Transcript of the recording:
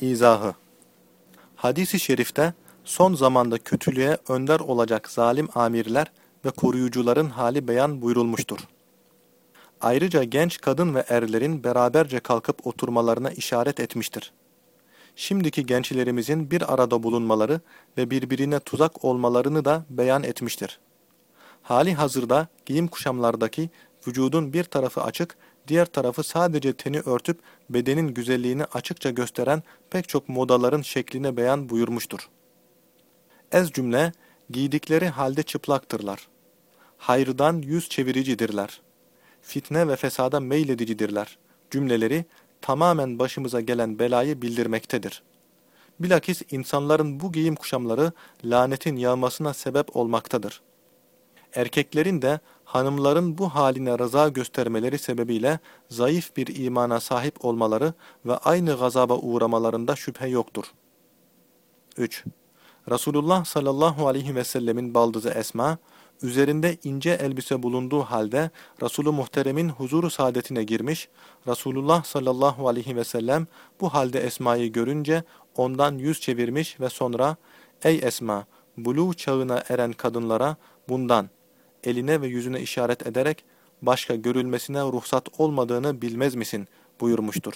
İzahı Hadis-i şerifte son zamanda kötülüğe önder olacak zalim amirler ve koruyucuların hali beyan buyurulmuştur. Ayrıca genç kadın ve erlerin beraberce kalkıp oturmalarına işaret etmiştir. Şimdiki gençlerimizin bir arada bulunmaları ve birbirine tuzak olmalarını da beyan etmiştir. Hali hazırda giyim kuşamlardaki vücudun bir tarafı açık, diğer tarafı sadece teni örtüp bedenin güzelliğini açıkça gösteren pek çok modaların şekline beyan buyurmuştur. Ez cümle, giydikleri halde çıplaktırlar. Hayırdan yüz çeviricidirler. Fitne ve fesada meyledicidirler. Cümleleri tamamen başımıza gelen belayı bildirmektedir. Bilakis insanların bu giyim kuşamları lanetin yağmasına sebep olmaktadır. Erkeklerin de hanımların bu haline rıza göstermeleri sebebiyle zayıf bir imana sahip olmaları ve aynı gazaba uğramalarında şüphe yoktur. 3. Resulullah sallallahu aleyhi ve sellemin baldızı Esma, üzerinde ince elbise bulunduğu halde Resulü Muhterem'in huzuru saadetine girmiş, Resulullah sallallahu aleyhi ve sellem bu halde Esma'yı görünce ondan yüz çevirmiş ve sonra, Ey Esma! Buluğ çağına eren kadınlara bundan, eline ve yüzüne işaret ederek başka görülmesine ruhsat olmadığını bilmez misin buyurmuştur.